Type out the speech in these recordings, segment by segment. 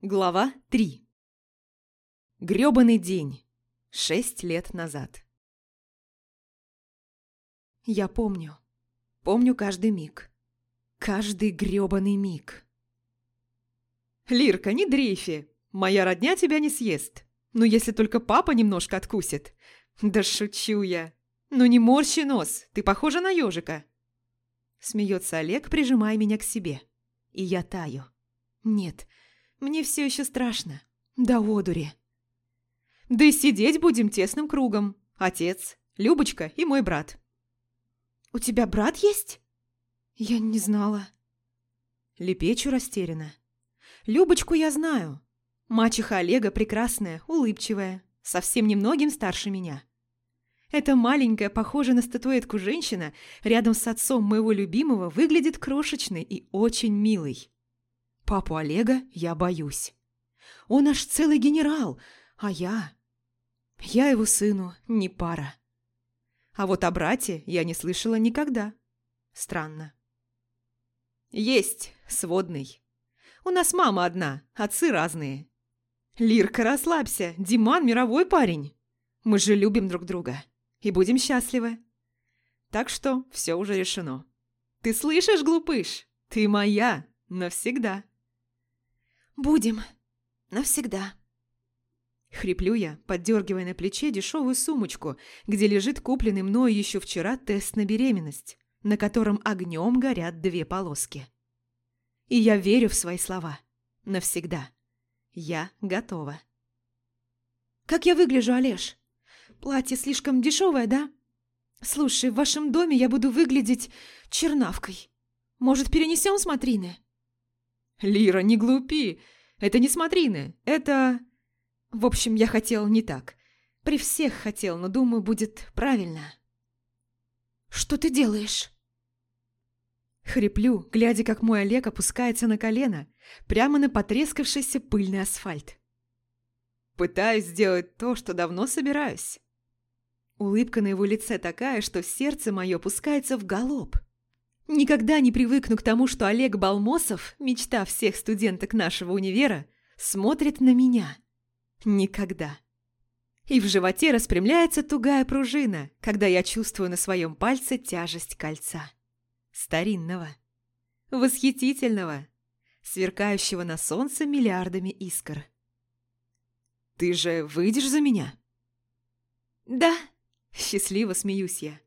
Глава 3 Грёбаный день. Шесть лет назад. Я помню. Помню каждый миг. Каждый грёбаный миг. «Лирка, не дрейфи. Моя родня тебя не съест. Ну, если только папа немножко откусит. Да шучу я. Ну, не морщи нос. Ты похожа на ежика. Смеется Олег, прижимая меня к себе. И я таю. Нет, мне все еще страшно. Да одури. Да и сидеть будем тесным кругом. Отец, Любочка и мой брат. «У тебя брат есть?» «Я не знала». Лепечу растерянно. Любочку я знаю. Мачеха Олега прекрасная, улыбчивая, совсем немногим старше меня. Эта маленькая, похожая на статуэтку женщина, рядом с отцом моего любимого, выглядит крошечной и очень милой. Папу Олега я боюсь. Он аж целый генерал, а я... Я его сыну не пара. А вот о брате я не слышала никогда. Странно. Есть сводный. У нас мама одна, отцы разные. Лирка, расслабься, Диман мировой парень. Мы же любим друг друга и будем счастливы. Так что все уже решено. Ты слышишь, глупыш? Ты моя навсегда. «Будем. Навсегда». Хриплю я, поддергивая на плече дешевую сумочку, где лежит купленный мною еще вчера тест на беременность, на котором огнем горят две полоски. И я верю в свои слова. Навсегда. Я готова. «Как я выгляжу, Олеж? Платье слишком дешевое, да? Слушай, в вашем доме я буду выглядеть чернавкой. Может, перенесем смотрины?» «Лира, не глупи! Это не смотрины, это...» «В общем, я хотел не так. При всех хотел, но думаю, будет правильно». «Что ты делаешь?» Хриплю, глядя, как мой Олег опускается на колено, прямо на потрескавшийся пыльный асфальт. Пытаюсь сделать то, что давно собираюсь. Улыбка на его лице такая, что сердце мое опускается в галоп. Никогда не привыкну к тому, что Олег Балмосов, мечта всех студенток нашего универа, смотрит на меня. Никогда. И в животе распрямляется тугая пружина, когда я чувствую на своем пальце тяжесть кольца. Старинного. Восхитительного. Сверкающего на солнце миллиардами искр. «Ты же выйдешь за меня?» «Да», — счастливо смеюсь я.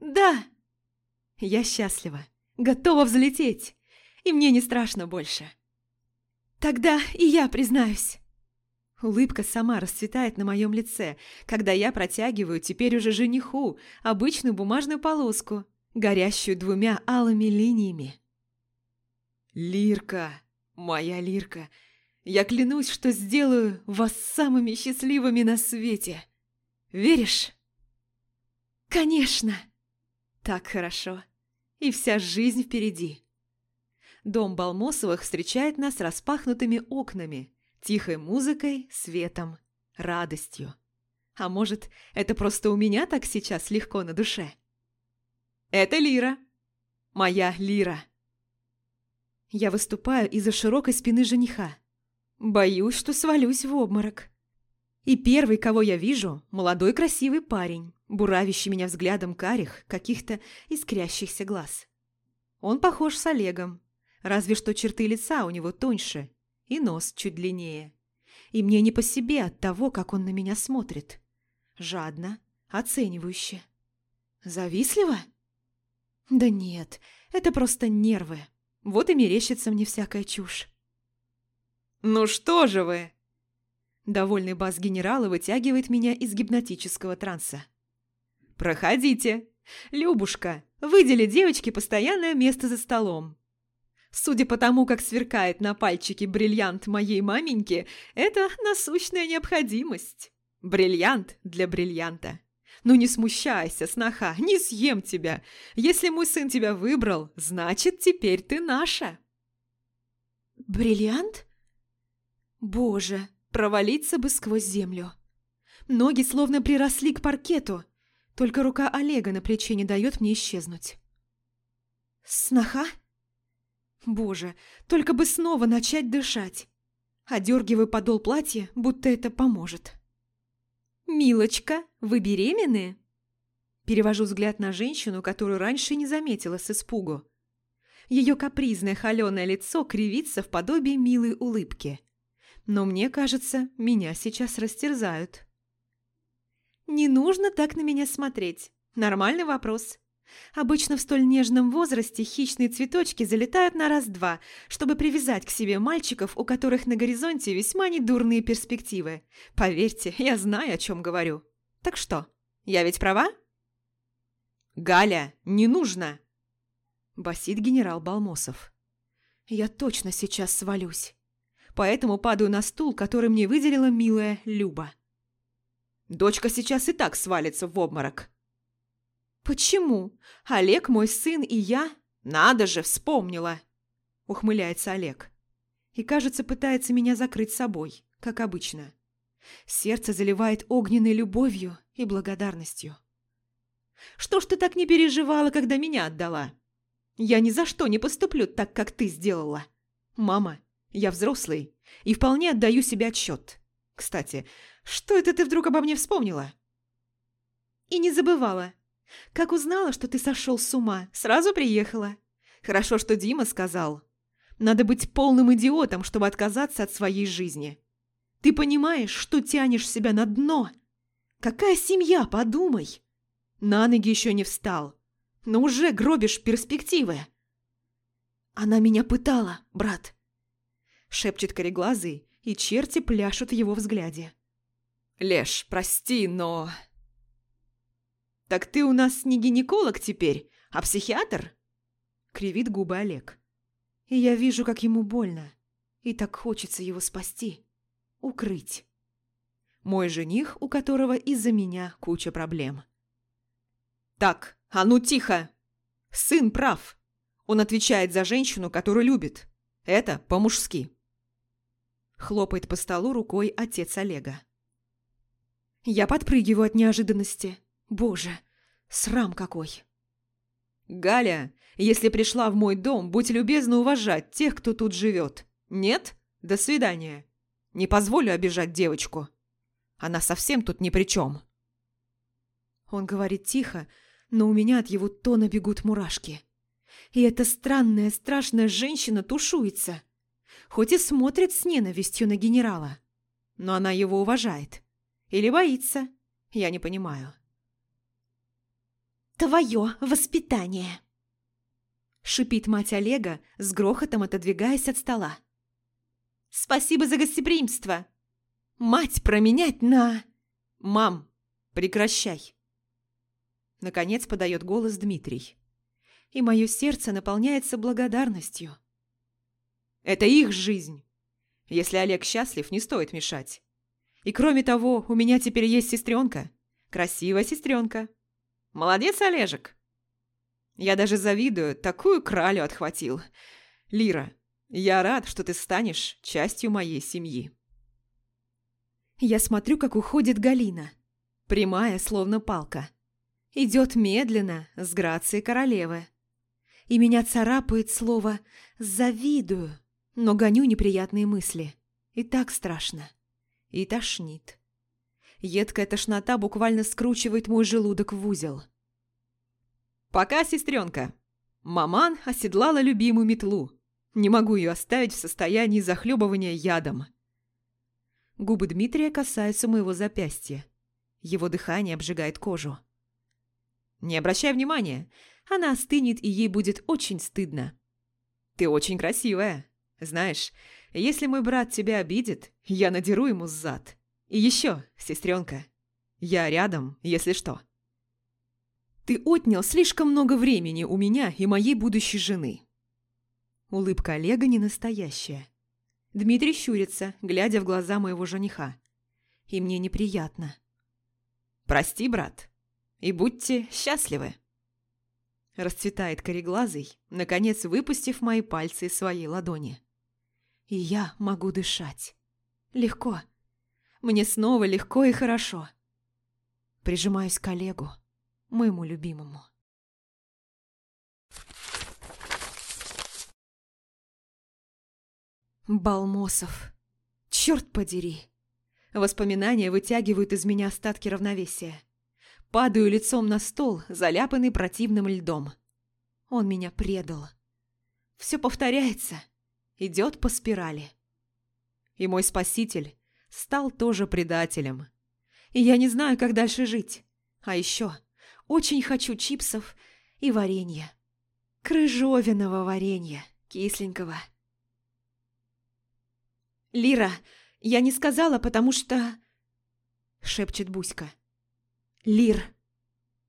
«Да». Я счастлива, готова взлететь, и мне не страшно больше. Тогда и я признаюсь. Улыбка сама расцветает на моем лице, когда я протягиваю теперь уже жениху обычную бумажную полоску, горящую двумя алыми линиями. «Лирка, моя Лирка, я клянусь, что сделаю вас самыми счастливыми на свете. Веришь?» «Конечно!» Так хорошо. И вся жизнь впереди. Дом Балмосовых встречает нас распахнутыми окнами, тихой музыкой, светом, радостью. А может, это просто у меня так сейчас легко на душе? Это Лира. Моя Лира. Я выступаю из-за широкой спины жениха. Боюсь, что свалюсь в обморок. И первый, кого я вижу, молодой красивый парень, буравящий меня взглядом карих, каких-то искрящихся глаз. Он похож с Олегом, разве что черты лица у него тоньше и нос чуть длиннее. И мне не по себе от того, как он на меня смотрит. Жадно, оценивающе. Завистливо? Да нет, это просто нервы. Вот и мерещится мне всякая чушь. «Ну что же вы?» Довольный бас генерала вытягивает меня из гипнотического транса. «Проходите. Любушка, выдели девочке постоянное место за столом. Судя по тому, как сверкает на пальчике бриллиант моей маменьки, это насущная необходимость. Бриллиант для бриллианта. Ну не смущайся, сноха, не съем тебя. Если мой сын тебя выбрал, значит, теперь ты наша». «Бриллиант? Боже!» Провалиться бы сквозь землю. Ноги словно приросли к паркету, только рука Олега на плече не дает мне исчезнуть. Сноха? Боже, только бы снова начать дышать. Одергиваю подол платья, будто это поможет. «Милочка, вы беременны?» Перевожу взгляд на женщину, которую раньше не заметила с испугу. Ее капризное холеное лицо кривится в подобии милой улыбки. Но мне кажется, меня сейчас растерзают. «Не нужно так на меня смотреть. Нормальный вопрос. Обычно в столь нежном возрасте хищные цветочки залетают на раз-два, чтобы привязать к себе мальчиков, у которых на горизонте весьма недурные перспективы. Поверьте, я знаю, о чем говорю. Так что, я ведь права?» «Галя, не нужно!» Басит генерал Балмосов. «Я точно сейчас свалюсь. Поэтому падаю на стул, который мне выделила милая Люба. Дочка сейчас и так свалится в обморок». «Почему? Олег мой сын и я...» «Надо же, вспомнила!» Ухмыляется Олег. И, кажется, пытается меня закрыть собой, как обычно. Сердце заливает огненной любовью и благодарностью. Что ж ты так не переживала, когда меня отдала? Я ни за что не поступлю так, как ты сделала. Мама, я взрослый и вполне отдаю себе отчет. Кстати, что это ты вдруг обо мне вспомнила? И не забывала. Как узнала, что ты сошел с ума, сразу приехала. Хорошо, что Дима сказал. Надо быть полным идиотом, чтобы отказаться от своей жизни. Ты понимаешь, что тянешь себя на дно? Какая семья, подумай. На ноги еще не встал, но уже гробишь перспективы. Она меня пытала, брат. Шепчет кореглазый, и черти пляшут в его взгляде. Леш, прости, но... Так ты у нас не гинеколог теперь, а психиатр? Кривит губы Олег. И я вижу, как ему больно. И так хочется его спасти. Укрыть. Мой жених, у которого из-за меня куча проблем. «Так, а ну тихо! Сын прав. Он отвечает за женщину, которую любит. Это по-мужски». Хлопает по столу рукой отец Олега. Я подпрыгиваю от неожиданности. Боже, срам какой. «Галя, если пришла в мой дом, будь любезна уважать тех, кто тут живет. Нет? До свидания. Не позволю обижать девочку. Она совсем тут ни при чем». Он говорит тихо, но у меня от его тона бегут мурашки. И эта странная, страшная женщина тушуется. Хоть и смотрит с ненавистью на генерала. Но она его уважает. Или боится. Я не понимаю. «Твое воспитание!» Шипит мать Олега, с грохотом отодвигаясь от стола. «Спасибо за гостеприимство! Мать променять на...» «Мам, прекращай!» Наконец подает голос Дмитрий. И мое сердце наполняется благодарностью. Это их жизнь. Если Олег счастлив, не стоит мешать. И кроме того, у меня теперь есть сестренка. Красивая сестренка. Молодец, Олежек. Я даже завидую, такую кралю отхватил. Лира, я рад, что ты станешь частью моей семьи. Я смотрю, как уходит Галина. Прямая, словно палка. Идет медленно, с грацией королевы. И меня царапает слово «завидую», но гоню неприятные мысли. И так страшно. И тошнит. Едкая тошнота буквально скручивает мой желудок в узел. «Пока, сестренка!» Маман оседлала любимую метлу. Не могу ее оставить в состоянии захлебывания ядом. Губы Дмитрия касаются моего запястья. Его дыхание обжигает кожу. Не обращай внимания, она остынет, и ей будет очень стыдно. Ты очень красивая. Знаешь, если мой брат тебя обидит, я надеру ему зад. И еще, сестренка, я рядом, если что. Ты отнял слишком много времени у меня и моей будущей жены. Улыбка Олега не настоящая. Дмитрий щурится, глядя в глаза моего жениха. И мне неприятно. Прости, брат. И будьте счастливы!» Расцветает кореглазый, наконец выпустив мои пальцы из своей ладони. И я могу дышать. Легко. Мне снова легко и хорошо. Прижимаюсь к Олегу, моему любимому. Балмосов. Черт подери! Воспоминания вытягивают из меня остатки равновесия. Падаю лицом на стол, заляпанный противным льдом. Он меня предал. Все повторяется, идет по спирали. И мой спаситель стал тоже предателем. И я не знаю, как дальше жить. А еще очень хочу чипсов и варенья. Крыжовиного варенья, кисленького. «Лира, я не сказала, потому что...» Шепчет Буська. «Лир!»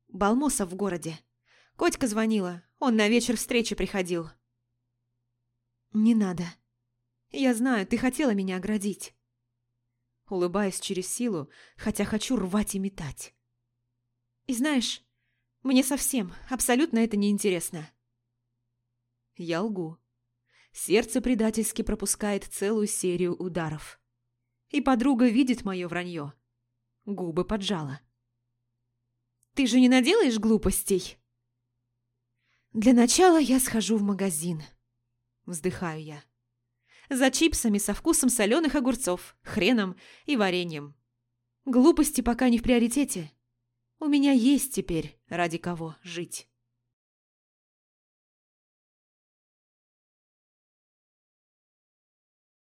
Балмосов в городе. Котька звонила, он на вечер встречи приходил. «Не надо. Я знаю, ты хотела меня оградить». Улыбаюсь через силу, хотя хочу рвать и метать. «И знаешь, мне совсем, абсолютно это не интересно. Я лгу. Сердце предательски пропускает целую серию ударов. И подруга видит мое вранье. Губы поджала. Ты же не наделаешь глупостей?» «Для начала я схожу в магазин», – вздыхаю я. «За чипсами со вкусом соленых огурцов, хреном и вареньем. Глупости пока не в приоритете. У меня есть теперь ради кого жить».